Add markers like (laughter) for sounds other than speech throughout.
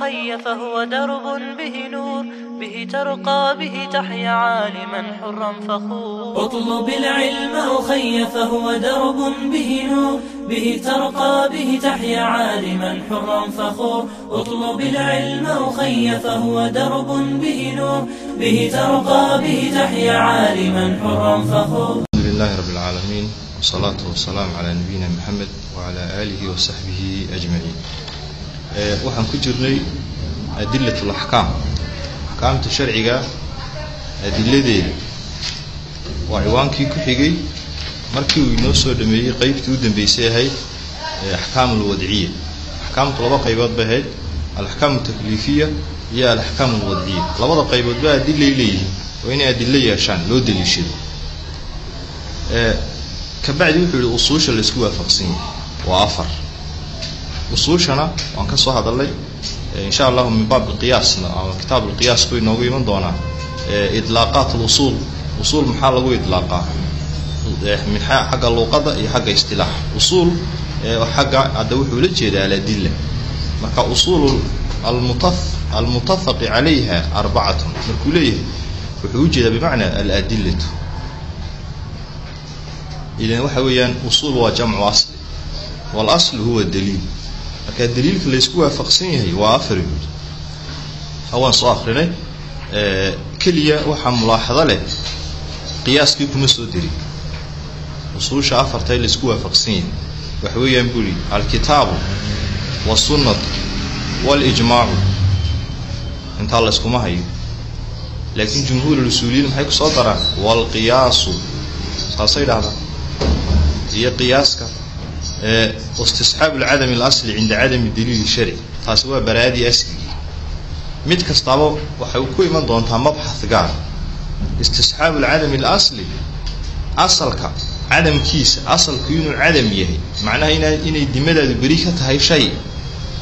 الخي فهو درب به نور به ترقى به تحيا عالما حرا فخور اطلب العلم أخي فهو درب به نور به ترقى به تحيا عالما حرا فخور اطلب العلم أخي فهو درب به نور به ترقى به تحيا عالما حرا فخور الحمد لله رب العالمين والصلاة والسلام على نبينا محمد وعلى آله وصحبه أجمعين waxaan ku jirnay adilatul axkaam axkaamta sharciga adiladeeda waa ciwaankii ku xigay. Markii uu inoo soo dhameeyey qeybtii u dambeysay ahayd axkaam alwadciya axkaamtu laba qaybood bay ahayd alaxkaam altakliifiya iyo alaxkaam alwadciya labada qayboodba adilay leeyihiin. Waa inay adilo yeeshaan loo daliishado. Kabacdi wuxuu yihi usuusha laysku waafaqsan yahay. Waa afar usuushana waan ka soo hadalnay. Insha allahu min baab qiyaasna ama kitaab lqiyaas bay noogu iman doonaa. Idlaaqaat lusuul usuul. Maxaa lagu idlaaqaa? Min xagga luuqada iyo xagga istilaax usuul xagga hadda wuxuu la jeedaa aladilla marka usuul almuta almutafaqi calayha arbacatun. Markuu leeyahay wuxuu u jeedaa bimacna aladillatu. Idan waxa weeyaan usuul waa jamcu asli. Walaslu huwa daliil marka daliilka laysku waafaqsan yahay waa afar guud hawaan soo akrinay keliya waxaa mulaaxado leh qiyaaskii kuma soo derin usuusha afarta laysku waafaqsan yahay. Waxa weeyaan buri alkitaabu wasunnatu walijmaacu intaa layskuma hayo. Laakiin jumhuur usuuliyiin maxay ku daraan? Waalqiyaasu saasay dhahdaan iyo qiyaaska istisxaabu lcadami alasli cinda cadami daliili sharci taasi waa baraadii asligii. Mid kastaaba waxay ku iman doontaa mabxath gaar. Istisxaabu lcadami alasli asalka cadamkiisa asalku inuu cadam yahay macnaha ina inay dimadaadu beri ka tahay shay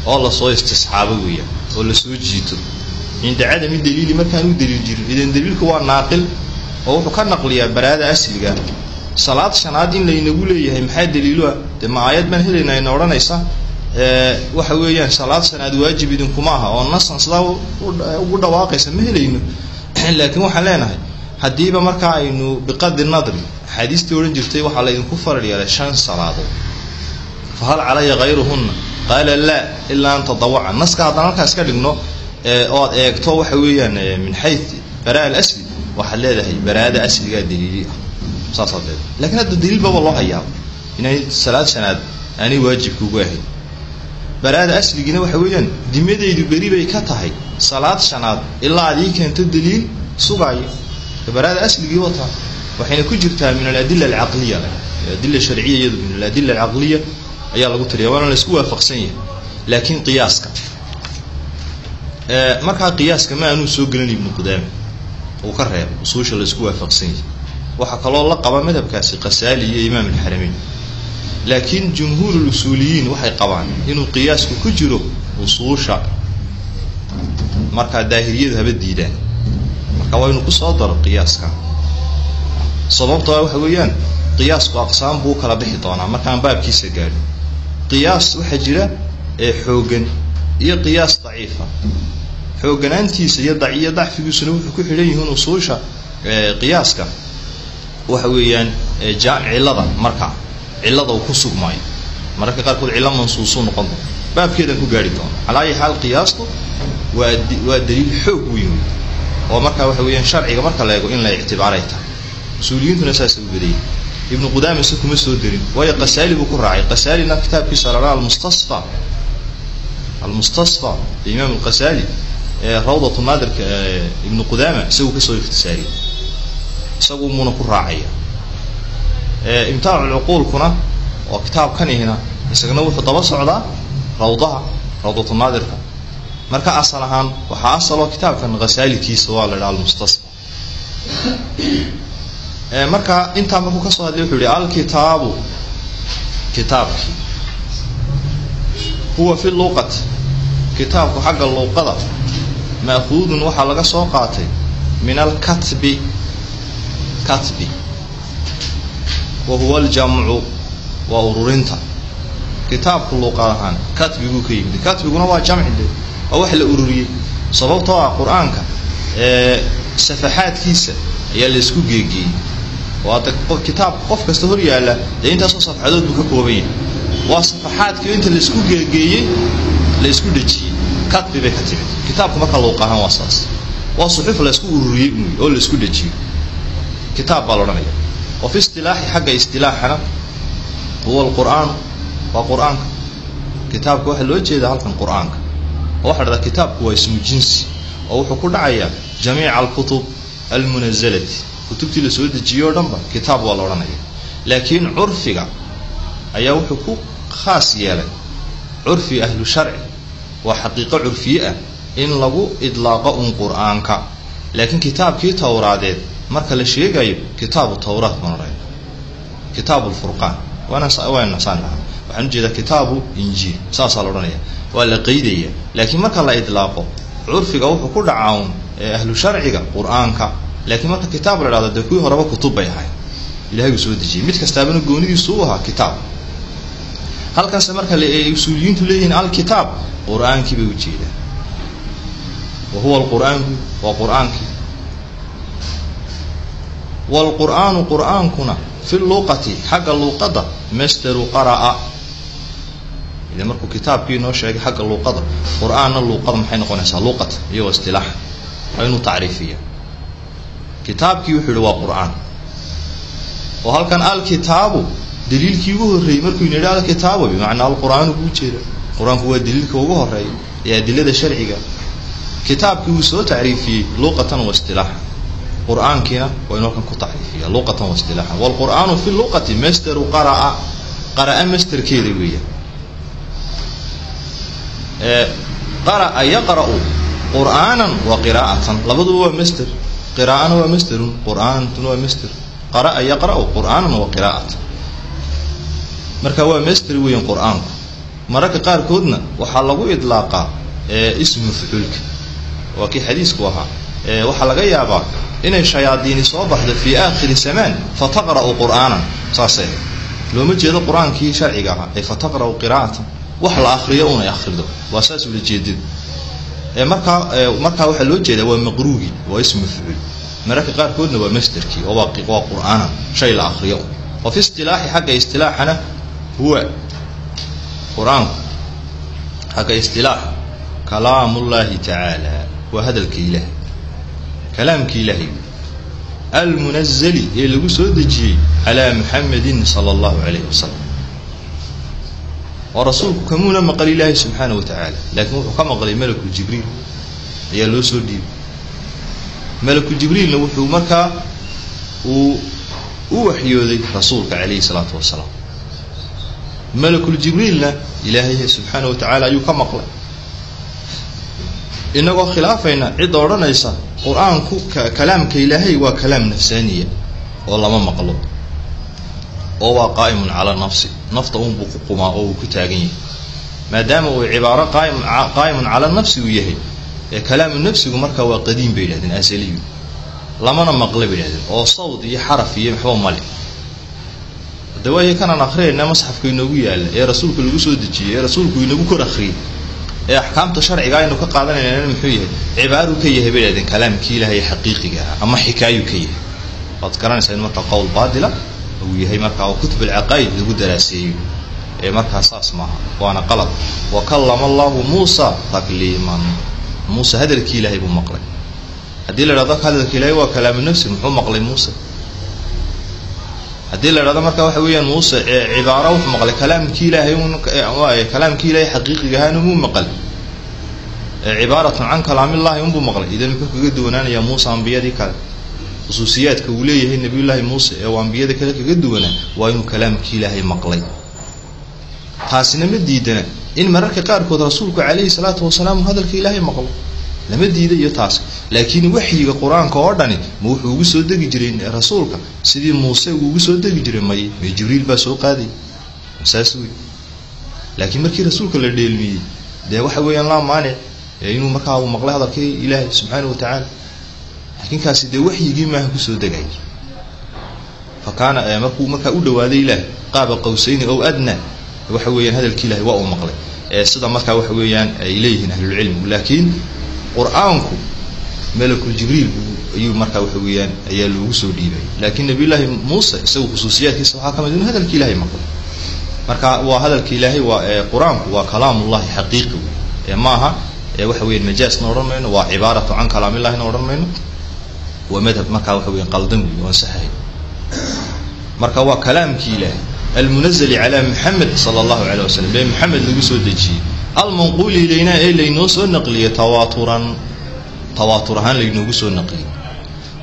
oo la soo istisxaabo weeyaan oo la soo jiito. Cinda cadami daliili markaan u daliil jirin idan daliilku waa naaqil oo wuxuu ka naqliyaa baraada asliga. Salaad shanaad in laynagu leeyahay maxaa daliiluah dee ma aayad baan helaynaa ina odhanaysa. Waxa weeyaan salaad shanaad waajib idinkuma aha oo nasan sidaa ugu dhawaaqaysa ma helayno. (clears throat) Laakiin waxaan leenahay haddiiba markaa aynu biqadri nadri axaadiistii odhan jirtay waxaa laydinku faral yeelay shan salaadood. Fa hal calaya hayruhunna qaala laa ilaa an tadawaca. Naska haddaan halkaas ka dhigno oad eegto waxa weeyaan min xay baraa alasli waxaad leedahay baraada asligaa daliili ah. Saasaad leedahay. Lakiin hadda daliil baba loo hayaa inay salaad shanaad aanay waajibka ugu ahayn. Baraada asligiina waxa weeyaan dimadaydu beri bay ka tahay. Salaad shanaad ilaa aad ii keento daliil sugaayo baraada asligii wataa waxayna ku jirtaa min aladila alcaqliya. Adila sharciya iyadu min aladila alcaqliya ayaa lagu tiriya waana laysku waafaqsan yahay. Laakiin qiyaaska markaa qiyaaska ma aanuu soo gelin ibnu qudaame uu ka reebo usuusha laysku waafaqsan yahay. Waxaa kaloo la qaba madhabkaasi qasaali iyo imaam alxarameyn laakiin jumhuur lusuuliyiin waxay qabaan inuu qiyaasku ku jiro usuusha markaa daahiriyadu haba diidaan. Marka waa inuu ku soo daro qiyaaska. Sababtoo waxa weeyaan qiyaasku aqsaam buu kala bixi doonaa. Markaan baabkiisa gaadhin. Qiyaas waxaa jira ee xoogan iyo qiyaas daciifa. Xooganaantiisa iyo iyo dacfigiisuna wuxuu ku xidhan yihiin usuusha qiyaaska. Waxa weeyaan cillada marka cillada uu ku sugmaayo mararka qaarkood cillo mansuusuu noqon doona baabkeedaan ku gaari doona calaa ayi xaal qiyaastu waa waa daliil xoog weyn wey oo markaa waxa weeyaan sharciga marka la eego in la ictibaaray tahay. Usuuliyiintuna saasay u badayay ibnu qudaame se kuma soo derin. Waayo qasaali buu ku raacay. Qasaalina kitaabkiisa lalaa almustasfa. Almustasfa imaam alqasaali ee rawdatu naadirka ibnu qudaama isagu ka soo ikhtisaariyay isagu muuna ku raacaya imtaacu lcuquulkuna oo kitaabkanihina isagana wuxuu daba socdaa rawdaha rawdatu naadirka. Marka asal ahaan waxaa asaloo kitaabkan hasaalikiisa waa la dhaha almustasfa marka intaa markuu ka soo hadlay wuxuu yihi alkitaabu kitaabkii huwa fi luqati kitaabku xagga luuqada ma'huudun waxaa laga soo qaatay min alkatbi katbi wa huwa aljamcu waa ururinta kitaabku luuqad ahaan katbiguu ka yimid katbiguna waa jamci de waa wax la ururiyey sababtoo ah qur'aanka safaxaadkiisa ayaa la isku geegeeyey waada kitaab qof kasta hor yaalla dee intaasoo safxadood buu ka kooban yahay waa safaxaadkii inta la isku geegeeyey la isku dhejiyey kadbi bay ka timid kitaabka marka luuq ahaan waa saas waa suxuf la isku ururiyey oo la isku dhejiyey kitaab baa la odhanaya wa fi istilaaxi xagga istilaaxana huwa alqur'aanu waa qur'aanka. Kitaabka waxaa loo jeedaa halkan qur'aanka. Oo waxa dhahdaa kitaabku waa ismu jinsi oo wuxuu ku dhacayaa jamiica alkutub almunazalati kutubtii la soo dejiyey o dhanba kitaab waa la odhanaya. Laakiin curfiga ayaa wuxuu ku khaas yeelay curfi ahlu sharci. Waa xaqiiqo curfiye ah in lagu idlaaqo un qur'aanka. Laakiin kitaabkii towraadeed marka la sheegayo kitaabu tawraat baan odhanaya kitaabu lfurqaan waana nasaan lahaa. Waxaan u jeedaa kitaabu injiil. Saasaa la odhanaya waa la qeydaya laakiin marka la idlaaqo curfiga wuxuu ku dhacaa un ahlu sharciga qur'aanka. Laakiin marka kitaab la dhahdo dee kuwii horeba kutub bay ahayd ilahay uu soo dejiyey. Mid kastaabana goonidiisu u ahaa kitaab. Halkanse marka usuuliyiintu leeyihiin alkitaab qur'aankii bay ujeedaan wa huwa alqur-aanku waa qur'aankii waalqur'aanu qur'aankuna fi luqati xagga luuqada masteru qara'a ide markuu kitaabkii inoo sheegay xagga luuqada qur'aanna luuqada maxay noqonaysaa luuqata iyagoo istilaaxa waa tacriifiya kitaabkii wuxuu yihi waa qur'aan oo halkan alkitaabu daliilkii ugu horreeyey markuu yidhi alkitaabu bimacnaa alqur-aanu buu jeeda qur'aanku waa daliilka ugu horreeya ee adilada sharciga kitaabkii wuu soo tacriifiyey luqatan wa istilaaxa qur'aankiina waa inuu halkan ku tacriifiya luqatan wa istilaaxa waalqur'aanu fi luqati masteru qara'a. Qara'a masterkeeda weeya qara'a yaqra'u qur'aanan wa qiraa'atan. Labaduba waa master qiraa'ana waa masterun qur'aantuna waa master qara'a yaqra'u qur'aanan wa qiraa'atan. Marka waa master weyan qur'aanku. Mararka qaarkoodna waxaa lagu idlaaqaa ismu mafcuulka. Waa kii xadiisku ahaa. Waxaa laga yaabaa inay shayaadiini soo baxdo fii aakhiri zamaan fataqra'u qur'aanan saasee looma jeedo qur'aankii sharciga ahaa ee fataqra'u qiraa'atan wax la akriyo unay akrido waa saas ula jeedada markaa markaa waxaa loo jeedaa waa maqruugii waa ismu mafcuul mararka qaarkoodna waa masterkii oo waa qur'aanan shay la akriyo wa fi istilaaxi xagga istilaaxana huwa qur'aanku. Xagga istilaaxa kalaamullaahi tacaala waa hadalka ilaahay kalaamkii ilaahay. Almunazali ee lagu soo dejiyey calaa muxamedin sala allahu calayhi wasalam oo rasuulku kamuuna maqal ilaahay subxaana wa tacaala laakiin wuxuu ka maqlay malaku jibriil. Ayaa loo soo dhiibay. Malaku jibriilna wuxuu markaa uu u waxyooday rasuulka calayhi salaatu wasalaam malakul jibriilna ilaahay subxaana wa tacaala ayuu ka maqlay inagoo khilaafayna cidda odhanaysa qur'aanku kalaamka ilaahay waa kalaam nafsaaniya oo lama maqlo. Oo waa qaa'imun calaa nafsi nafta unbuu ku qumaa oo uu ku taagan yahay. Maadaama uu cibaaro qaa'imun calaa nafsi uu yahay ee kalaamu nafsigu markaa waa qadiim bay yidhahdeen asaliyu. Lamana maqle bay yidhahdeen oo sawd iyo xaraf iyo maxba male dawaayo kanaan akhriyayna masxafka inoogu yaalla ee rasuulka lagu soo dejiyey ee rasuulku inagu kor akhriyey ee axkaamta sharciga aynu ka qaadanayna muxuu yahay cibaaruu ka yahay bay dhahdeen kalaamkii ilaahay xaqiiqiga ah ama xikaayuu ka yahay. Waad garanaysaa in markaa qowl baatila uu yahay markaa oo kutub alcaqaa'id lagu daraaseeyo ee markaa saas maaha waana qalad. Wa kallama allahu muusa takliiman muuse hadalkii ilaahay buu maqlay. Haddii la idhahdo hadalka ilaahay waa kalaamu nafsi muxuu maqlay muuse haddii la idhahdo marka waxa weeyaan muuse cibaaro wuxuu maqlay kalaamkii ilaahay kalaamkii ilaahay xaqiiqiga ahaana muu maqal cibaaratun can kalaamillaahi unbuu maqlay. Idan muxuu kaga duwanaanayaa muuse ambiyadii kale. Khusuusiyaadka uu leeyahay nabiyullaahi muuse ee uu ambiyada kale kaga duwanaa waa inuu kalaamkii ilaahay maqlay. Taasina ma diidana in mararka qaarkood rasuulku calayhi salaatu wasalaam hadalka ilaahay maqlo lama diida taas. Laakiin waxyiga qur'aanka oo dhani ma wuxuu ugu soo degi jiray rasuulka. Sidii muuse uu ugu soo degi jiray may may jibriil baa soo qaaday. Saas wey laakiin markii rasuulka la dheelmiyey dee waxa weeyaan laa maanic inuu markaa maqlay hadalkii ilaahay subxaana wa tacaala. Laakiin kaasi dee waxyigii maaha ku soo degay. Fa markuu markaa u dhawaaday ilaah qaaba qawsayni ow adna waxa weeyaan hadalkii ilahay waa uu maqlay. Sida markaa waxa weeyaan ay leeyihiin ahlulcilmigu laakiin qur'aanku malakul jibriil ayuu markaa waxa weeyaan ayaa loogu soo dhiibay. Laakiin nabiyullaahi muuse isagu khusuusiyaadkiisa waxaa ka mid inuu hadalka ilaahay maqlo marka waa hadalka ilaahay waa qur'aanku waa kalaamullahi xaqiiqi ee maaha waxa weyan majaasna odhan mayno waa cibaaratu can kalaamillahina odhan mayno. Waa madhab markaa waxa weyan qaldan wey waan saxahay marka waa kalaamkii ilaahay almunazali calaa muxamed sala allahu caleyh wasalam ee maxamed lagu soo dejiyey almanquuli ilayna ee laynoo soo naqliyey tawaaturan tawaatur ahaan laynoogu soo naqliyey.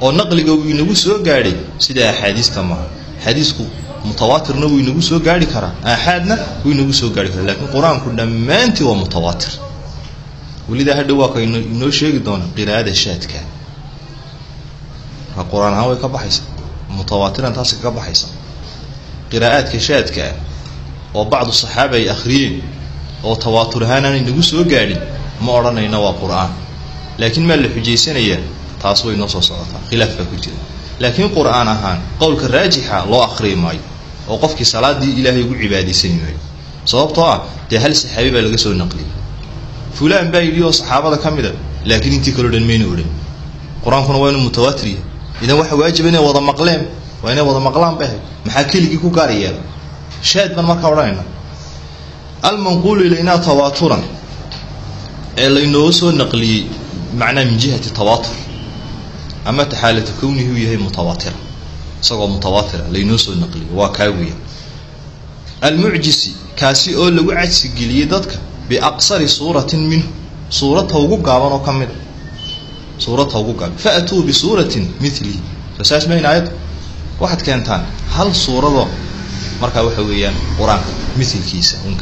Oo naqliga wuu inagu soo gaadhay sida axaadiista maaha xadiisku mutawaatirna wuu inagu soo gaari karaa aaxaadna wuu inagu soo gaari karaa lakiin qur'aanku dhammaantii waa mutawaatir welidaa hadhow waa ka inoo sheegi doona qiraa'ada shaadka. Marka qur'aan ahaan way ka baxaysaa mutawaatiran taasi kaga baxaysa. Qiraa'aadka shaadka ah oo bacdu saxaaba ay akhriyeen oo tawaatur ahaan aan inagu soo gaadhin ma odhanayna waa qur'aan. Laakiin maa la xujaysanayaa taas way noo soo socotaa khilaaf baa ku jira. Laakiin qur'aan ahaan qowlka raajixa loo akhriyi maayo oo qofkii salaadii ilaahay ugu cibaadaysani maayo sababtoo ah dee hal saxaabi baa laga soo naqliyay fulaan baa yidhi oo saxaabada ka mid a laakiin intii kaleo dhan mayna odhan. Qur'aankuna waa inuu mutawaatir yahay. Idan waxa waajiba inay wada maqleen waa inay wada maqlaan ba ahayd. Maxaa keligii ku gaar yeela shaad baan markaa odhanayna almanquulu ilaynaa tawaaturan ee laynooga soo naqliyey macnaa min jihati tawaatur ama taxaalata kownihi uu yahay mutawaatira isagoo mutawaatira laynoo soo naqliyey waa kaa weya almucjisi kaasi oo lagu cajsigeliyey dadka biaqsari suuratin minhu. Suuradta ugu gaaban oo ka mid a suuradta ugu gaaban. Faatuu bisuuratin milihi saas mayn aayadda waxaad keentaan hal suuradoo markaa waxa weeyaan qur'aanka milkiisa un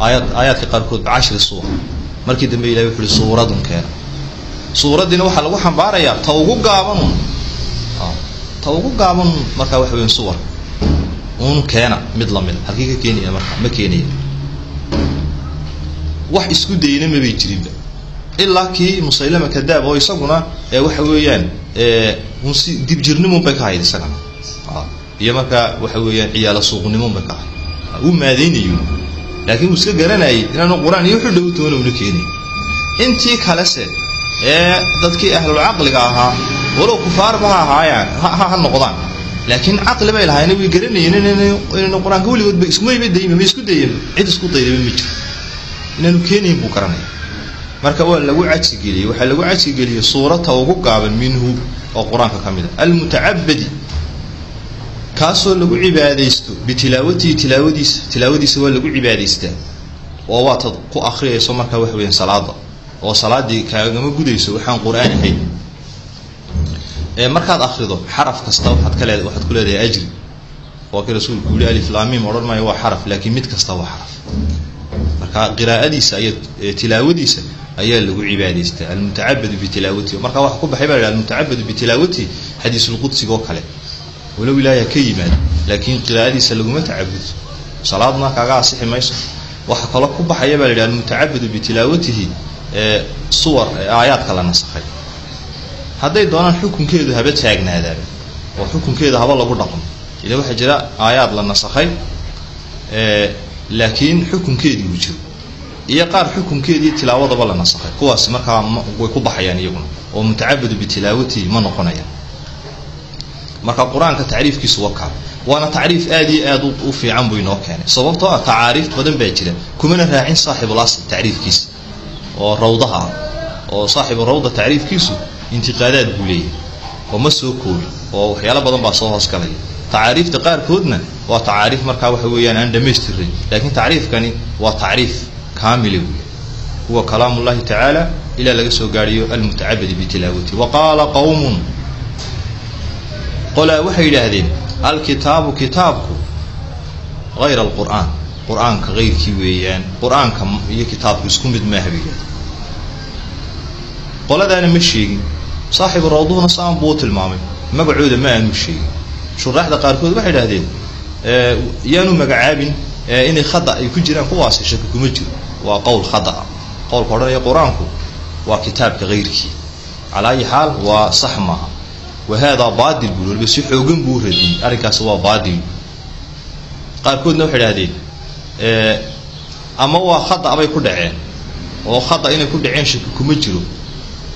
aayaadka qaarkood bicashri suura. Markii dambe ilahay wuxu uhi suuradun keena. Suuraddiina waxaa lagu xambaarayaa ta ugu gaabanun ta ugu gaaban markaa waxa weyan suwar un keena mid lamida halkii ka keenaya markaa ma keenaya. Wax isku dayna mabay jirinba ilaa kii musaylama kadaab oo isaguna waxa weeyaan unsi dibjirnimun bay ka hayd isagana. Iyo markaa waxa weeyaan ciyaalo suuqnimun bay ka hayd. Uu maadaynayo laakiin uu iska garanayay inaanu qur'aan iyo wuxuu dhow toona una keenay. Intii kalese ee dadkii ahlulcaqliga ahaa walow kufaarba ha ahaayaan ha noqdaan. Laakiin caqli bay lahaayna way garanayeen inaynu qur'aanka weligoodba ismayba dayma ma isku dayeen cid isku daydaba ma jiro. Inaanu keenayn buu garanaya marka waa lagu cajsigeliyey waxaa lagu cajsigeliyey suurata ugu gaaban minhu oo qur'aanka ka mid a almutacabadi kaasoo lagu cibaadaysto bitilaawatihi tilaawadiisa tilaawadiisa waa lagu cibaadaystaa oo waatad ku akriyayso markaa waxa weeyaan salaada. Oo salaadii kaagama gudayso waxaan qur'aan ahayn markaad akrido xaraf kasta waaad ka leed waxaad ku leedahay ajri. Waa kii rasuulku yuli aliflaamim odhan maayo waa xaraf laakiin mid kasta waa xaraf. Marka qiraa'adiisa aya tilaawadiisa ayaa lagu cibaadaystaa almutacabadu bitilaawatihi marka waxa ku baxay baa la almutacabadu bitilaawatihi xadiisulqudsiga oo kale walow ilaahay ha ka yimaado laakiin qiraa'adiisa laguma tacabudo salaadna kaaga asixi mayso. Waxaa kaloo ku baxaya baa la yidhaha almutacabadu bitilaawatihi suwar aayaadka la nasakhay. Hadday doonaan xukunkeedu haba taagnaadaan oo xukunkeeda haba lagu dhaqmo. Ila waxaa jira aayaad la nasakhay laakiin xukunkeedii uu jiro. Iyo qaar xukunkeedii tilaawadaba la nasakhay. Kuwaas markaa way ku baxayaan iyaguna. Oo mutacabadu bitilaawatihi ma noqonayaan marka qur'aanka tacriifkiisu wakaa waana tacriif aad iyo aad u fiican buu inoo keenay. Sababtoo ah tacaariif badan baa jira. Kumana raacin saaxibul asl tacriifkiisa. Oo rawdaha ah oo saaxibu rawda tacriifkiisu intiqaadaad buu leeyahay. Oo ma soo koobi oo waxyaalo badan baa soo hoosgalaya tacaariifta qaarkoodna waa tacaariif markaa waxa weeyaan aan dhamaystirray laakiin tacriifkani waa tacriif kaamila wey huwa kalaam ullahi tacaala ilaa laga soo gaadhiyo almutacabadi bitilaawati wa qaala qowmun qolaa waxay yidhaahdeen alkitaabu kitaabku hayra alqur'aan. Qur'aanka weeyaan qur'aanka iyo kitaabku isku mid maaha qoladaana ma sheegin. Saaxibu rawduhuna saan buu tilmaamay. Magacooda ma aanu sheegin. Shuraaxda qaarkood waxay idhahdeen yaanu magacaabin inay khada ay ku jiraan kuwaasi shaki kuma jiro waa qowl khada'a qowlka odhanaya qur'aanku waa kitaabka hayrkii calaa ayi xaal waa sax maaha wa haadaa baatil buu waliba si xoogan buu radiyey arrinkaasi waa baatil qaarkoodna waxay idhahdeen ama waa khada bay ku dhaceen oo khada inay ku dhaceen shaki kuma jiro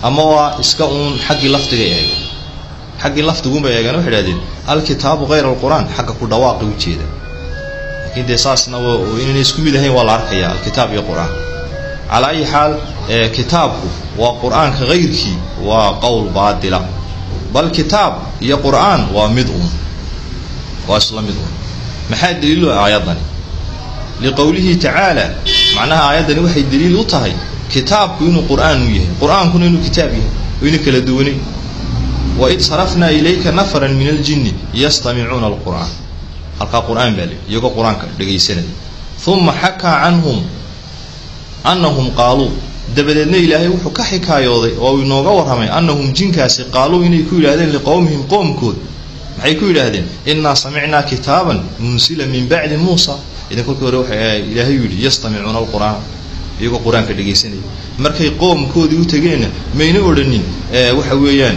ama waa iska uun xaggii lafdiga eegeen xaggii lafdiguunbay eegeen waxay idhahdeen alkitaabu hayr alqur-aan xagga ku dhawaaqi ujeeda laakiin dee saasna inayna isku mid ahayn waa la arkaya alkitaab iyo qur'aan calaa ayi xaal kitaabku waa qur'aanka hayrkii waa qowl baatila bal kitaab iyo qur'aan waa mid un. Waa isla mid un. Maxaa daliilu aayaddani? Liqowlihi tacaala macnaha aayaddani waxay daliil u tahay kitaabku inuu qur'aan u yahay. Qur'aankuna inuu kitaab yahay ina kala duwanay. Waid sarafnaa ilayka nafaran min aljinni yastamicuuna alqur'aan. Halkaa qur'aan baa leey iyagoo qur'aanka dhegaysanaya uma xakaa canhum annahum qaaluu dabadeedna ilaahay wuxuu ka xikaayooday oo uu inooga warramay annahum jinkaasi qaaluu inay ku yidhahdeen liqowmihim qoomkood maxay ku yidhaahdeen innaa samicnaa kitaaban munsila min bacdi muusa idan kolkii hore waxa ilaahay yidhi yastamicuuna alqur'aan iyagoo qur'aanka dhegaysanaya markay qoomkoodii u tegeenna mayna odhanin waxa weeyaan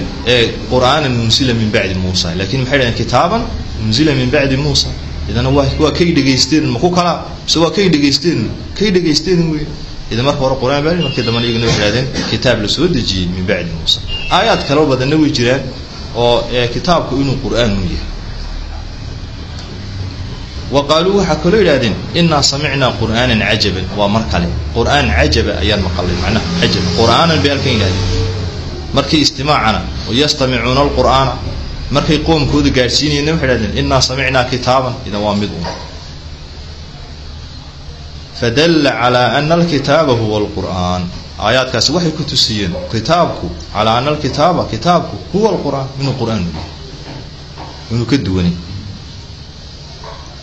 qur'aanan munsila min bacdi muusa laakiin maxay dhahdeen kitaaban munsila min bacdi muusa idana waa waa kay dhegaysteen maku kalaa mise waa kay dhegaysteen kay dhegaysteen wey idan marka hore qur'aan baa markii dambana iyaguna waxay dhahdeen kitaab la soo dejiyey min bacdi muusa. Aayaad kaloo badanna way jiraan oo kitaabku inuu qur'aan u yahay. Wa qaaluu waxaa kaloo yidhahdeen innaa samicnaa qur'aanan cajaban. Waa mar kale. Qur'aan cajaba ayaan maqalay macnaha cajab qur'aanan bay halkan yidhahdeen markii istimaacana yastamicuuna alqur'aana. Markay qoomkooda gaadhsiinayeenna waxay yidhahdeen innaa samicnaa kitaaban. Idan waa mid un fadalla calaa ana alkitaaba huwa alqur'aan. Aayaadkaasi waxay ku tusiyeen kitaabku calaa ana alkitaaba kitaabku huwa alqur'aan inuu qur'aan inuu ka duwanay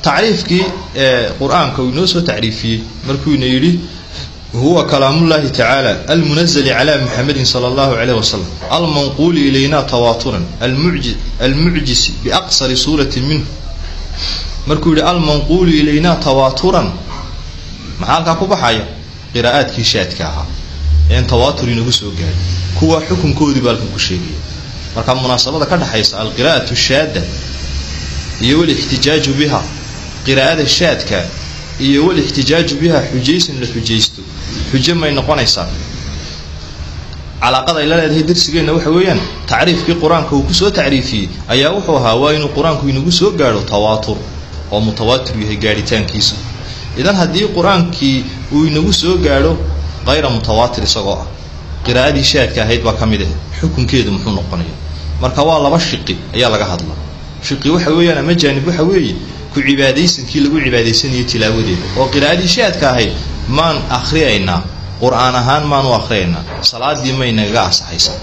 tacriifkii qur'aanka inoo soo tacriifiyey markuu ina yidhi huwa kalaamullahi tacaala almunazali cala muxamedin sala allahu calayh wasalam almanquuli ilayna tawaaturan almucjisi biaqsari suuratin minhu. Markuu yihi almanquulu ilayna tawaaturan maxaa halkaa ku baxaya qiraa'aadkii shaadka ahaa. Een tawaatur inagu soo gaadhay kuwa xukunkoodii baa halkan ku sheegaya. Marka munaasabada ka dhexaysa alqiraa'atu shaadda iyo walixtijaaju biha qiraa'ada shaadka iyo walixtijaaju biha xujaysan la xujaysto xujo may noqonaysaa. Calaaqada ay la leedahay darsigeenna waxa weeyaan tacriifkii qur'aanka uu ku soo tacriifiyey ayaa wuxuu ahaa waa inuu qur'aanku inagu soo gaadho tawaatur. Oo mutawaatir yahay gaadhitaankiisa idan haddii qur'aankii uu inagu soo gaadho kayra mutawaatir isagoo ah. Qiraa'adii shaadka ahayd baa ka mid ah xukunkeedu muxuu noqonaya marka waa laba shiqi ayaa laga hadlaa. Shiqi waxa weeyaan ama jaanib waxa weeye ku cibaadaysankii lagu cibaadaysanayay tilaawadeeda. Oo qiraa'adii shaadka ahayd maan akhriyaynaa. Qur'aan ahaan maan u akhriyaynaa. Salaadii may nagaga ansaxaysaa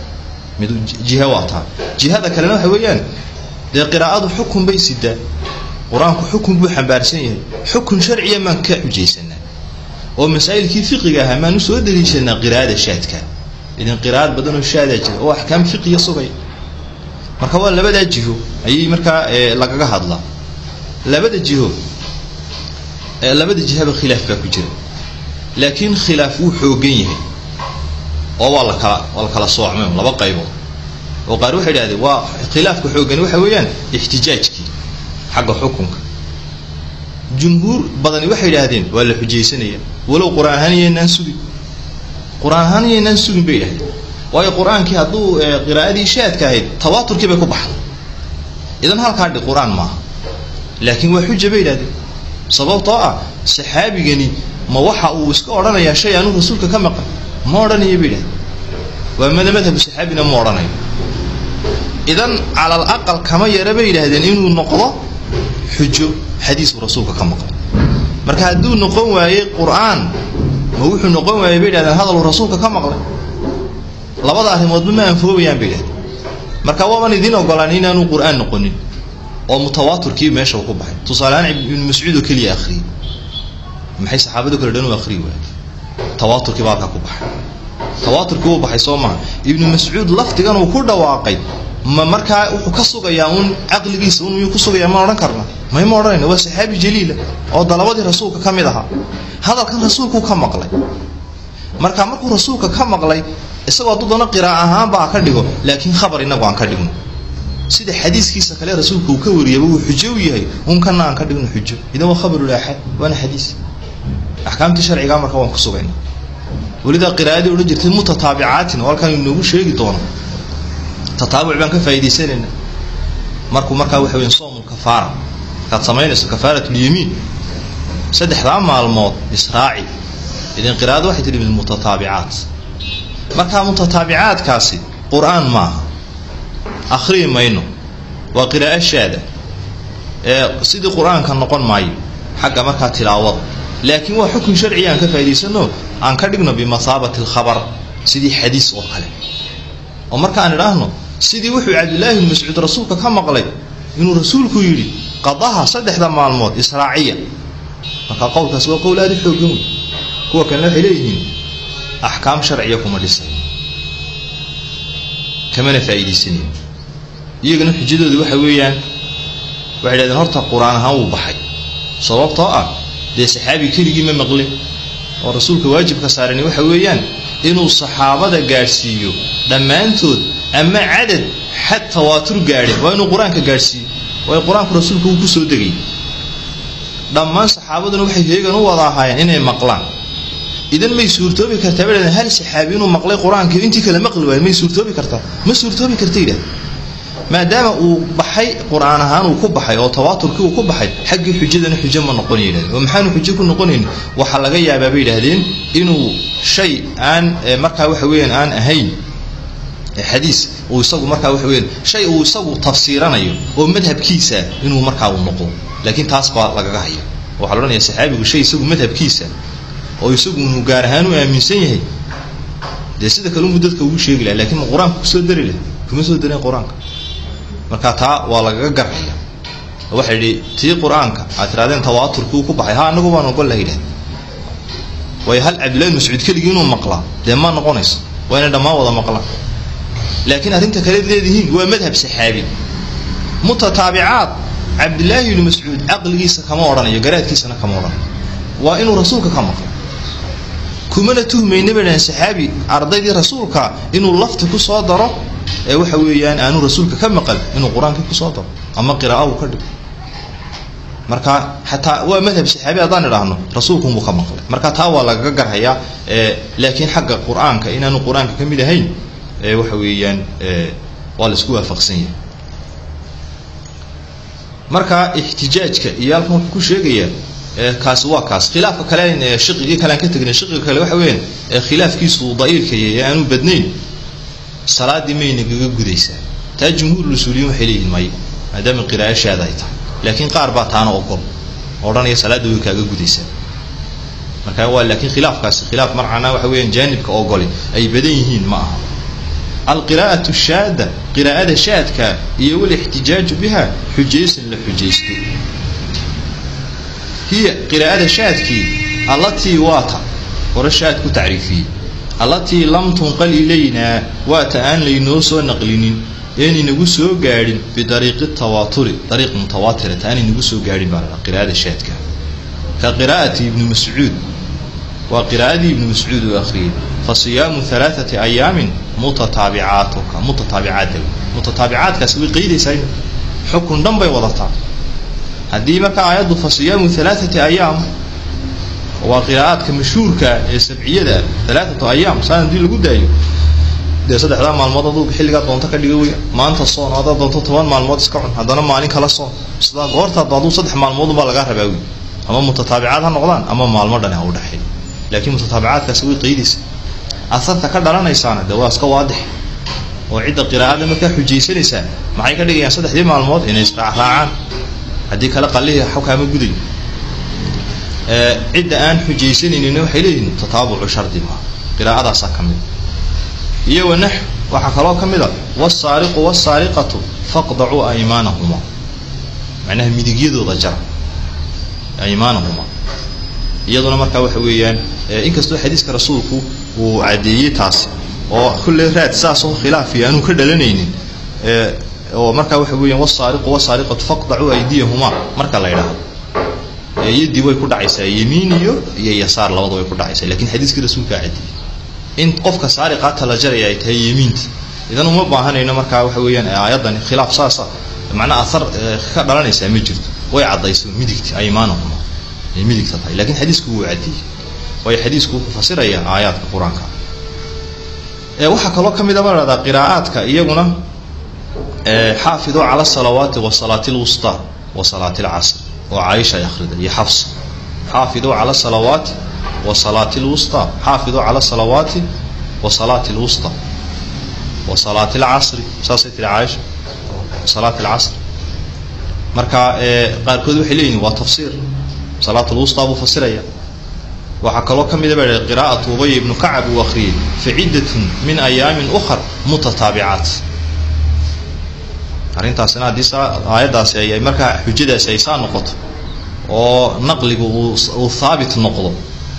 mid jiha waa taa. Jihada kalena waxa weeyaan dee qiraa'adu xukun bay sidaa qur'aanku xukun buu xambaarsan yahay. Xukun sharciya maan ka xujaysanaa oo masaa'ilkii fiqiga ahaa maan u soo daliishanaa qiraa'ada shaadka. Idan qiraa'ad badan oo shaadaa jira oo axkaam fiqiya sugay. Marka waa labadaa jiho ayay markaa lagaga hadlaa labada jiho labada jihaba khilaaf baa ku jira. Laakiin khilaaf wuu xoogan yahay. Oo waa lakala waa la kala soocmay laba qaybood. Oo qaar waxay idhahdeen waa khilaafka xoogani waxa weeyaan ixtijaajkii xagga xukunka. Jumhuur badani waxay idhaahdeen waa la xujaysanaya. Walow qur'aan ahaan iyaynaan sugin. Qur'aan ahaan iyaynaan sugin bay idhahdeen waayo qur'aankii hadduu qiraa'adii shaadka ahayd tawaaturkii bay ku baxday. Idan halkaa dhi qur'aan maaha. Laakiin waa xuja bay idhahdeen sababtoo ah saxaabigani ma waxa uu iska odhanayaa shay anuu rasuulka ka maqan ma odhanaya bay idhahdeen waa mada madhabu saxaabina ma odhanayo. Idan calal aqal kama yara bay yidhaahdeen inuu noqdo xujo xadiisku rasuulka ka maqan. Marka hadduu noqon waayey qur'aan ma wuxuu noqon waayey bay yidhahdeen hadaluu rasuulka ka maqlay. Labada arrimoodba ma anfoobayaan bay idhahdeen marka waaban idiin ogolaan inaanu qur'aan noqonin oo mutawaaturkii meesha ku baxay. Tusaaleahaan ibnu mascuud oo keliya akhriyey maxay saxaabado kale dhan u akhriyi waayey tawaaturkii baa halkaa ku baxay. Tawaaturkii uu baxay soo maha ibnu mascuud lafdigan uu ku dhawaaqay ma markaa wuxuu ka sugayaa un caqligiisa un miyuu ku sugayaa ma odhan karna may ma odhanayna waa saxaabi jaliila oo dalabadii rasuulka ka mid ahaa. Hadalkan rasuulkuu ka maqlay. Marka markuu rasuulka ka maqlay isagoo hadduu doono qiraac ahaanba ha ka dhigo laakiin khabar inagu aan ka dhigno sida xadiiskiisa kale rasuulka uu ka wariyaba uu xujo u yahay. Un aan ka dhigno xujo. Idan waa khabarul aaxaad waana xadiis. Axkaamtii sharcigaa marka waan ku sugayna welidaa qiraa'adii odhan jirtay mutataabicaatin oo halkaan inoogu sheegi doono tataabuc baan ka faa'iidaysanayna. Markuu markaa waxa weya soomul kafaara. Markaad samaynayso kafaaratulyamiin saddexdaa maalmood israaci idan qiraa'ada waxay tidhi mutataabicaat. Markaa mutataabicaadkaasi qur'aan maaha. Akhriyi mayno. Waa qiraa'o shaada ee sidii qur'aanka noqon maayo xagga markaa tilaawada laakiin waa xukun sharci aan ka faa'idaysano aan ka dhigno bimahaabati alkhabar sidii xadiis oo kale. Oo markaan idhaahno sidii wuxuu cabdillaahi bn mascuud rasuulka ka maqlay inuu rasuulku yidhi qadaha saddexda maalmood israaciya. Markaa qowlkaas waa qowl aada u xoogan wey kuwa kalena waxay leeyihiin axkaam sharciya kuma dhisay kamana faa'iidaysaneyn iyagana xujadooda waxa weeyaan waxay dhahdeen horta qur'aan ahaan wuu baxay sababtoo ah dee saxaabi keligii ma maqlin oo rasuulka waajibka saarani waxa weeyaan inuu saxaabada gaadhsiiyo dhammaantood ama cadad xad tawaatur gaadhe waa inuu qur'aanka gaadhsiiyo waayo qur'aanku rasuulku wuu ku soo degay. Dhammaan saxaabaduna waxay heegan u wada ahaayeen inay maqlaan. Idan may suurtoobi kartaa bay dhahdeen hal saxaabi inuu maqlay qur'aanka intii kale maqli waayo may suurtoobi kartaa. Ma suurtoobi karta yidhahda maadaama uu baxay qur'aan ahaan uu ku baxay oo tawaaturkii uu ku baxay xaggii xujadana xujo ma noqon yidhahdeen. Oo maxaanu xujo ku noqonayn? Waxaa laga yaabaa bay yidhahdeen inuu shay aan markaa waxa weeyaan aan ahayn xadiis uu isagu markaa waxa weyaan shay uu isagu tafsiiranayo oo madhabkiisa inuu markaa uu noqo. Laakiin taas baa lagaga haya waxaa la odhanaya saxaabigu shay isagu madhabkiisa oo isagu unu gaar ahaan u aaminsan yahay. Dee sida kale unbu dadka ugu sheegi laha lakiin ma qur'aanka ku soo dari lah kuma soo dareen qur'aanka. Marka taa waa lagaga garhaya waxay idhi tii qur'aanka aad tirahdeen tawaaturkii uu ku baxay. Ha anagu baan ogol laha yidhahda waayo hal cabdillahi mascuud keligii inuu maqlaa? Dee ma noqonayso? Waa inay dhammaan wada maqlaan laakiin arrinta kaleed leedihiin waa madhab saxaabi mutataabicaad cabdillaahi ibni mascuud caqligiisa kama odhanayo garaadkiisana kama odhanayo waa inuu rasuulka ka maqlo kumana tuhmayna bay dhahen saxaabi ardaydii rasuulka inuu lafti ku daro ee waxa weeyaan aanu rasuulka ka maqal inuu qur'aankii ku soo daro ama qira'a uu ka dhigo marka xataa waa madhab saxaabi haddaan idhaahno rasuulkunbuu ka maqlay marka taa waa lagaga garhayaa laakiin xagga qur'aanka inaanu qur'aanka ka mid ahayn waxa weeyaan waa la isku waafaqsan yahay. Marka ixtijaajka iyo halkan wuxuu ku sheegayaa kaasi waa kaas. Khilaafka kale shiqigii kalean ka tegnay shiqiga kale waxa weeyaan khilaafkiisu da'iirkaya ee aanu badnayn salaadii mayna gaga gudaysaa. Taa jumhuurul usuuliyiin waxay leeyihiin may maadaama qiraa'o ay tahay. Laakiin qaar baa taana ogol odhanaya salaadda way kaaga gudaysaa. Marka waa laakiin khilaafkaasi khilaaf marcana waxa weeyaan jaanibka ogoli ay badan yihiin ma aha alqiraa'atu shaada qiraa'ada shaadka iyo walixtijaaju biha xujaysan la xujaysto hiya qiraa'ada shaadkii allatii waata hore shaad ku tacriifiyey. Allatii lam tunqal ilaynaa waata aan laynoo soo naqlinin een inagu soo gaadhin bidariiqi tawaaturi dariiq mutawaatira ta aan inagu soo gaadhin baa la qiraa'ada shaadka. Ka qiraa'ati ibni mascuud waa qiraa'adii ibni mascuud uu akhriyey fa siyaamu alaaati ayaamin mutataabicaatuka mutataabicaadda mutataabicaadkaasi way qeydaysaa xukun dhan bay wadataa. Haddii marka aayaddu fa siyaamu ayaam waa qiraa'aadka mashhuurka ee sabciyada alaaatu ayaam saan haddii lagu daayo dee saddexdaa maalmood aduu xilligaa doonto ka dhiga wey maanta soon haddaa doonto toban maalmood iska cun haddana maalin kala soon. Sidaa goortaad aduu saddex maalmoodunbaa lagaa rabaa wey ama mutataabicaad ha noqdaan ama maalmo dhani ha u dhexeey laakiin mutataabicaadkaasi way qeydaysa asarta ka dhalanaysaana dee waa iska waadix. Oo cidda qiraa'ada markaa xujaysanaysaa maxay ka dhigayaan saddexdii maalmood inay israacraacaan haddii kale qallihii xawkaama gudayo cidda aan xujaysanaynin waxay leeyihiin tataabucu shardi maa qiraa'adaasaa ka mid. Iyo wanax waxaa kaloo ka mid a wasaariqu wasaariqatu faqdacuu aymaanahuma. Macnaha midigyadooda jara. Aymaanahuma. Iyaduna markaa waxa weeyaan inkastoo xadiiska rasuulku uu caddeeyey taasi oo kulle raad saasoo khilaafi aanu ka dhalanaynin. Oo markaa waxa weeyaan wasaariqu wasaariqatu faqdacuu aydiyahumaa marka la yidhaahdo. Yadii way ku dhacaysaa yemiin iyo iyo yasaar labada way ku dhacaysaa lakiin xadiiskii rasuulkaa caddeeyey in qofka saariqaata la jaraya ay tahay yemiinta idan uma baahanayno markaa waxa weeyaan aayadani khilaaf saasa macnaa athar ka dhalanaysaa ma jirto. Way caddayso midigti aymaanahuma. Ay midigta tahay lakiin xadiisku wuu caddeeyey waayo xadiisku wuxuu fasiraya aayaadka qur'aanka. Waxaa kaloo ka mid a baa lahahdaa qiraa'aadka iyaguna xaafiduu cala asalawaati wa salaati lwustaa wa salaati alcasr oo caaisha ay akhrida iyo xafsa xaafiduu cala asalawaati wa salaati lwustaa cala asalawaati wa salaati lwustaa wa salaati alcasri saasay tihi caaisha. Salaati alcasr marka qaarkood waxay leeyihiin waa tafsiir. Salaat lwustaa buu fasiraya waxaa kaloo ka mida baa qiraa'atu ubay ibnu kacab uu akhriyey fi ciddatun min ayaamin ukhar mutataabicaat arrintaasina haddii aayaddaasi ay markaa xujadaasi ay saa noqoto oo naqligu uu haabit noqdo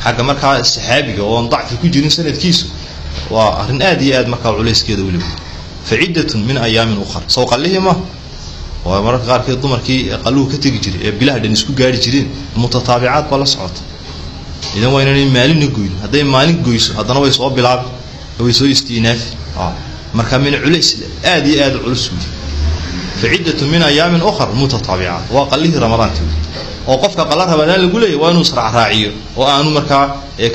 xagga markaa saxaabiga oon dacfi ku jirin sanadkiisu waa arrin aad iyo aad markaa culayskeeda weliba fa ciddatun min ayaamin ukhar. Sow qallihii ma? Waa mararka qaarkeed dumarkii qalluhu ka tegi jiray ee bilaha dhan isku gaari jireen mutataabicaad baa la socota idan waa inaan maalina goyn hadday maalin goyso haddana way soo bilaabi way soo istiinaafi marka min culays aad iyo aad culus wey fa ciddatu min ayaamin ukhar mutataabicaat waa qallihii ramadaanti wey oo qofka qalla ramadaan lagu leeyahy waa inuu israacraaciyo oo aanu markaa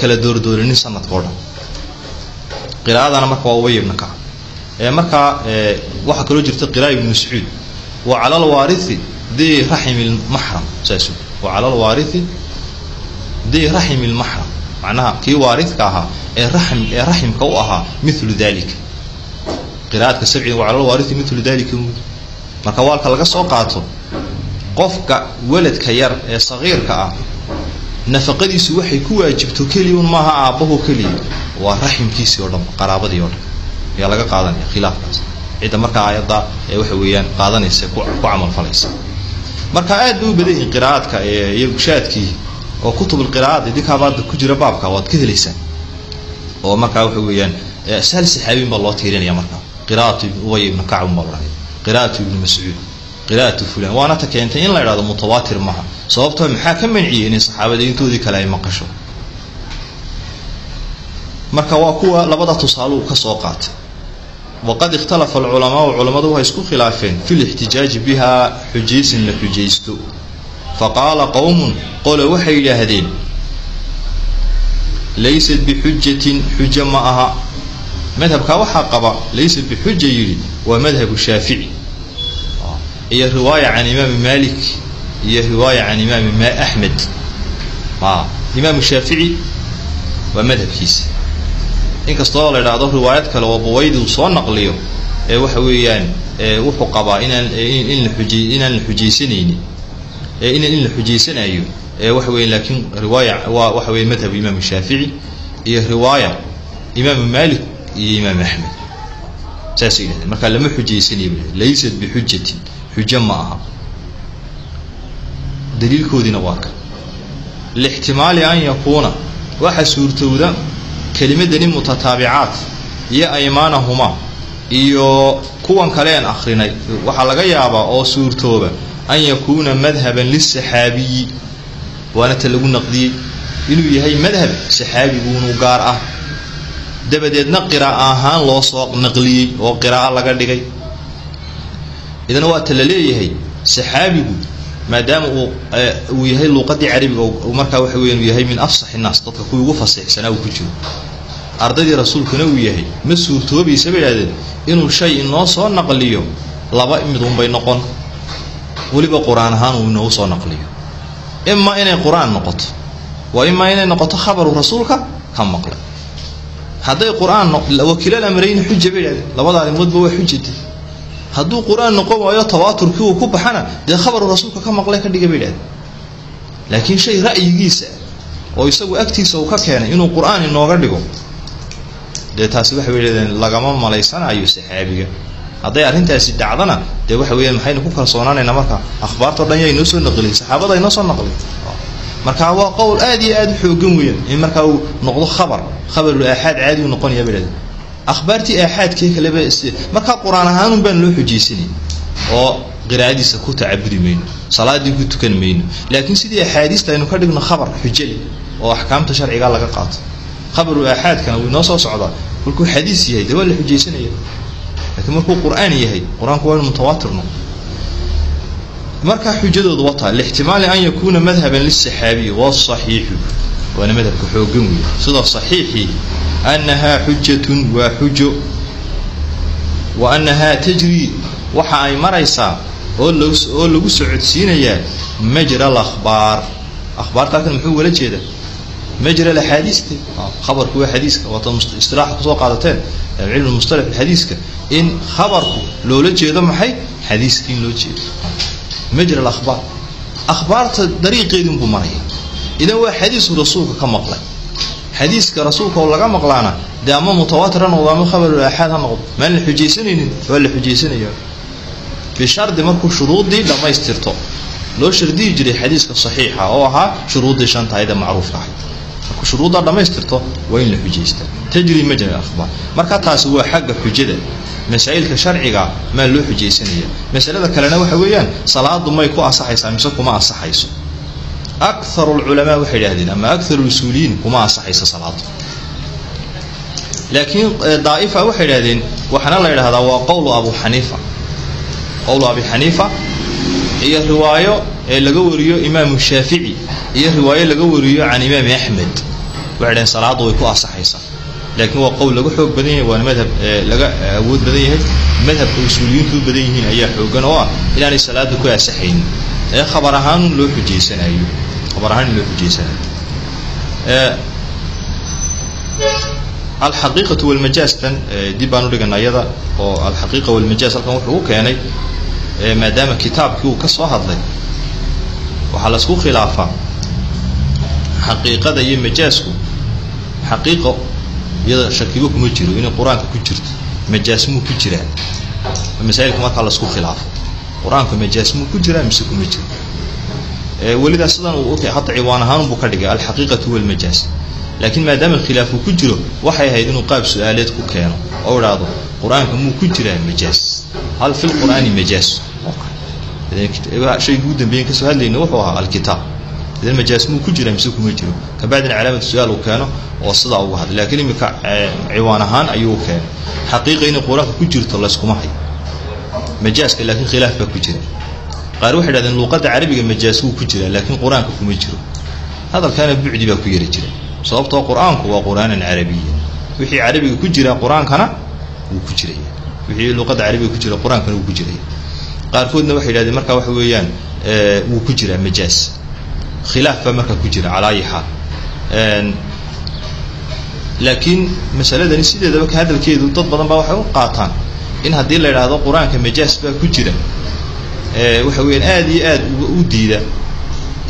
kala doordoorinin sanadka o dhan qiraa'adana marka waa ubay ibna kacab markaa waxaa kaloo jirta qira'a ibnu mascuud. Wa cala alwaarithi raximi lmaxram saas wa cala dii raximi lmaxram macnaha kii waaridka ahaa ee raxm ee raximka u ahaa milu dalika qira'aadka sabciga wa cala alwaarithi milu dalika marka waalka laga soo qaato qofka weladka yar ee sagiirka ah nafaqadiisu waxay ku waajibto keliya un maaha aabbahu keliya. Waa raximkiisii oo dhan qaraabadii oo dhan. Ayaa laga qaadanaya khilaafkaas. Cidda markaa aayadda ee waxa weeyaan qaadanaysa ku camalfalaysa marka aad bay u badan yihiin qiraa'aadka iyo gushaadkii oo kutubulqiraa'aad idinkaabaa ku jira baabka waad ka helaysaan oo markaa waxa weeyaan sahal saxaabiin baa loo tiirinaya markaa. Qiraa'atu ubay ibnu kacbun baa lahay qiraa'atu ibnu mascuud. Qiraa'atu fulan waana ta keentay in la idhahdo mutawaatir maaha sababtoo maxaa ka manciyey inay saxaabada intoodii kale ay maqasho? Marka waa kuwa labada tusaale uu ka soo qaatay. Waqad ikhtalafa alculamaau culammadu waxay isku khilaafeen fi lixtijaaji bihaa xujaysin la xujaysto fa qaala qowmun qole waxay yidhaahdeen laysat bixujatin xujo ma aha madhabkaa waxaa qaba laysat bixuja yidhi waa madhabu shaafici iyo riwaaya can imaami malik iyo riwaaya can imaami axmed imaamu shaafici waa madhabkiisa inkastoo la idhaahdo riwaayad kale oo buwaydi uu soo naqliyo ee waxa weeyaan wuxuu qabaa inaan in la uj inaan la xujaysanaynin in la xujaysanayo waxa weya laakiin riwaaya waa waxa weya madhabu imaam shaafici iyo riwaaya imaamu malik iyo imaam axmed. Saasay yidhahdeen. Marka lama xujaysanayo laysat bixujatin xujo ma aha. Daliilkoodiina waa ka. Lixtimaali an yakuuna. Waxa suurtowda kelimadani mutataabicaat iyo aymaanahumaa iyo kuwan kaleen akrinay waxaa laga yaabaa oo suurtooba an yakuuna madhaban lisaxaabiyi waana ta lagu naqdiyey. Inuu yahay madhab saxaabiguunu gaar ah. Dabadeedna qiraa'a ahaan loo soo naqliyey oo qiraa'o laga dhigay. Idan waa ta la leeyahay saxaabigu maadaama uu yahay luuqadii carabiga markaa waxa weya uu yahay min afsax innaas dadka kuwii ugu fasiixsanaa uu ku jiro. Ardaydii rasuulkuna uu yahay ma suurtoobaysa bay idhahdeen inuu shay inoo soo naqliyo laba midunbay noqon weliba qur'aan ahaan uu inoogu soo naqliyo. Imaa inay qur'aan noqoto. Waa imaa inay noqoto khabaru rasuulka ka maqlay hadday qur'aan wakiilal amrayni xuja bay idhahdeen labada arrimoodba waa xujada hadduu qur'aan noqon waayo tawaaturkii uu ku baxana dee khabaru rasuulka ka maqlay ka dhiga bay idhahdeen laakiin shay ra'yigiisa oo isagu agtiisa uu ka keenay inuu qur'aan inooga dhigo dee taasi waxay yidhahdeen lagama malaysanayo saxaabiga hadday arrintaasi dhacdana dee waxa weeyaan maxaynu ku kalsoonaanaynaa marka? Akhbaartao dhan inoo soo naqliyay saxaabada inoo soo naqliyay marka waa qowl aad iyo aad u xoogan weeyaan in markaa uu noqdo khabar khabarul aaxaad caadi uu noqonaya bay idhahdeen akhbaartii aaxaadkii kaleba markaa qur'aan ahaanun baan loo xujaysanay oo qiraa'adiisa ku tacabudi mayno salaadii ku tukan mayno. Laakiin sidii axaadiista aynu ka dhigno khabar xujale oo axkaamta sharciga laga qaato. Khabaru aaxaadkana wuu inoo soo socdaa. Markuu xadiis yahay dee waa la xujaysanaya laakiin markuu qur'aan yahay qur'aanku waa inu mutawaatir noqo markaa xujadoodu wataa lixtimaali an yakuuna madhaban lisaxaabiyi wasaxiixu waana madhabka xoogan weeye sidoo saxiixii annahaa xujatun waa xujo. Wa annahaa tajrii waxa ay maraysaa oo lag oo lagu socodsiinayaa majra alakhbaar akhbaarta halkan muxuu ugala jeeda? Majra alaxaadiiste khabarku waa xadiiska waata istilaaxa ku soo qaadateen cilmi mustalax xadiiska in khabarku loola jeedo maxay? Xadiiska in loo jeedo. Majra alakhbaar akhbaarta dariiqeedinbuu maraya. Idan waa xadiisku rasuulka ka maqlay. Xadiiska rasuulka oo laga maqlaana dee ama mutawaatir ha noqdo ama khabarul aaxaad ha noqdo maan la xujaysanaynin? Waa la xujaysanaya. Bishardi markuu shuruuddii dhammaystirto loo shardiyi jiray xadiiska saxiixa oo ahaa shuruuddii shanta ee macruufka ahayd. Markuu shuruuddaa dhammaystirto waa in la xujaystaa tajri majra akhbaar. Marka taasi waa xagga xujada masaa'ilka sharciga maa loo xujaysanaya. Masalada kalena waxa weeyaan salaadu may ku ansaxaysaa mise kuma ansaxayso. Akaru lculamaa waxay idhahdeen ama akaru usuuliyiin kuma ansaxayso salaadu. Laakiin daa'ifa waxay idhahdeen waxaana la idhahdaa waa qowlu abu xaniifa. Qowlu abi xaniifa iyo riwaayo ee laga wariyo imaamu shaafici iyo riwaayo laga wariyo can imaami axmed. Waxay dhaheen salaadu way ku ansaxaysaa laakiin waa qowl laga xoog badan yahay waana madhab laga awood badan yahay. Madhabka usuuliyiintu u badan yihiin ayaa xoogan oo ah inaanay salaadu ku ansaxaynin ee khabar ahaan loo xujaysanayo khabar ahaan loo xujaysanayo alxaqiiqatu walmajaastan dib baan u dhigana iyada oo alxaqiiqa walmajaas halkan wuxuu u keenay maadaama kitaabkii uu ka soo hadlay. Waxaa la isku khilaafaa. Xaqiiqada iyo majaasku xaqiiqo iyada shakibo kuma jiro inay qur'aanka ku jirto majaasmuu ku jiraa masaa'ilka markaa la isku khilaafo qur'aanka majaasmuu ku jiraa mise kuma jiro? Welidaa sidan uu hadda ciwaan ahaanunbuu ka dhigay alxaqiiqatu walmajaas laakiin maadaama khilaafku ku jiro waxay ahayd inuu qaab su'aaleed ku keeno. Oo idhaahdo qur'aanka muu ku jiraa majaas? Hal fi lqur'aani majaas? Shaygu ugu dambeeyen ka soo hadlayna wuxuu ahaa alkitaab idan majaas muu ku jiraa mise kuma jiro? Kabacdina calaamatu su'aal uu keeno oo sidaa uga hadlay lakiin imika ciwaan ahaan ayuu keenay. Xaqiiqa inay qur'aanka ku jirto layskuma hayo. Majaaska laakiin khilaaf baa ku jira. Qaar waxay dhahdeen luuqadda carabiga majaas ku jiraa laakiin qur'aanka kuma jiro. Hadalkaana bucdi baa ku yari jira. Sababtoo qur'aanku waa qur'aanan carabiya. Wixii carabiga ku jira qur'aankana wuu ku jiraya wixii luuqadda carabiga ku jira qur'aankana wuu ku jiraya qaarkoodna waxay yidhahdeen markaa waxa weeyaan wuu ku jiraa majaas khilaaf baa markaa ku jira calaa ayi xaal laakiin masaladani sideedaba ka hadalkeedu dad badan baa waxay u qaataan in haddii la idhaahdo qur'aanka majaas baa ku jira waxa weeyaan aada iyo aada u diida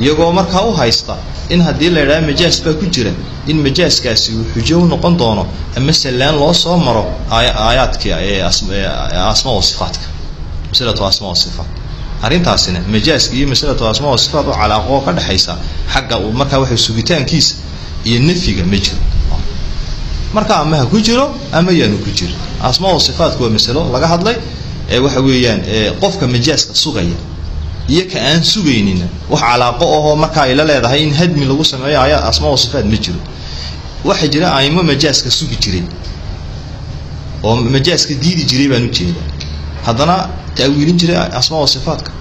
iyagoo markaa u haysta in haddii la idhahdo majaas baa ku jira in majaaskaasi uu xujo u noqon doono ama sallaan loo soo maro aayaadkii asma wa sifaatka masalatu asma wa sifaat arrintaasina majaaska iyo masalatu asma wa sifaat oo calaaqoo ka dhexaysa xagga markaa waxa sugitaankiisa iyo nafyiga ma jiro. Marka ama ku jiro ama yaanu ku jiro asma wa sifaatku waa masalo laga hadlay waxa weeyaan qofka majaaska sugaya iyo aan sugaynina wax calaaqo ahoo markaa ay la leedahay in hadmi lagu sameeyo ayaa asma wa sifaat ma jiro. Waxaa jira aimo majaaska sugi jiray oo majaaska diidi jiray baan ujeeda haddana taawiilin jiray asma wa sifaatka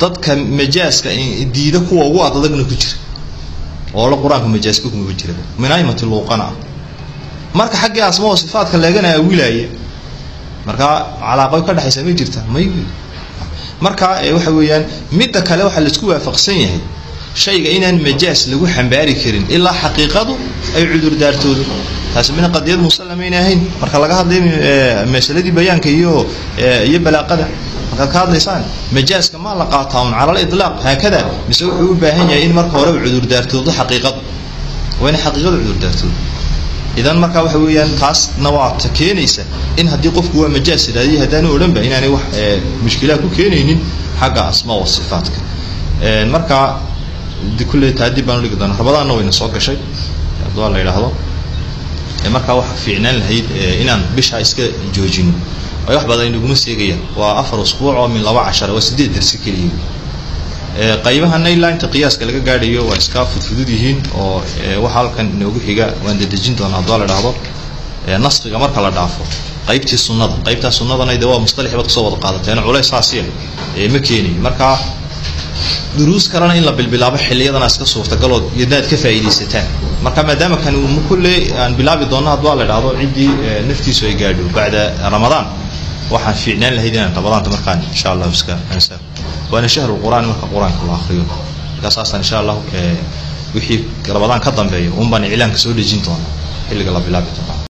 dadka majaaska diida kuwa ugu adadagna ku jira oo la qur'aanka majaaska kumaba jira min aimati luuqana ah marka xaggii asma wa sifaatka leegana awilaaya markaa calaaqo ka dhexaysa ma jirta may marka waxa weeyaan midda kale waxaa la isku waafaqsan yahay shayga inaan majaas lagu xambaari karin ilaa xaqiiqadu ay cudurdaartoodo taasi mina qadiyad musallamayna ahayn. Marka laga hadlay masaladii bayaanka iyo iyo balaaqada. Markaad ka hadlaysaan majaaska maa la qaataa un cala aliطlaaq haakada mise wuxuu u baahan yahay in marka hore cudurdaartoodo xaqiiqadu waa inay xaqiiqadu cudurdaartoodo idan markaa waxa weeyaan taasna waa keenaysa in haddii qofku waa majaas idhaadiy haddaanu odhanba inaanay wax mushkilaad ku keenaynin xagga asmaa wa sifaatka markaa kulley taa dib baan udhigi doona rabadaanna wayna soo gashay haddua la yidhaahdo. Markaa waxa fiicnaan lahayd inaan bishaa iska joojino ay wax badan inaguma seegayaan. Waa afar usbuuc oo min laba cashara waa sideed darsi keliya. Qaybahana ilaa inta qiyaaska laga gaadhayo waa iska fudfudud yihiin oo waxa halkan inoogu xiga waan dedejin doonaa haddua la dhahdo nasriga marka la dhaafo qaybtii sunnada qaybtaa sunnadana de waa musطalaxi baad ku soo wada qaadateen. Culays saasiya ma keenayo markaa duruus kalena in la bilbilaabo xiliyadana iska suurtagalood iyadna aad ka faa'iidaysataan. Marka maadaama kan kulle aan bilaabi doonno hadduu la idhaahdo ciddii naftiisu ay gaadho bacda ramadaan waxaan fiicnaan lahayd inaan ramadaanta markaan insha allahu iska ansa waana shahru qur'aan marka qur'aanka loo akriyo marka saasaan insha allahu wixii ramadaan ka dambeeya un baan iclaanka soo dhejin doona xilliga la bilaabi doona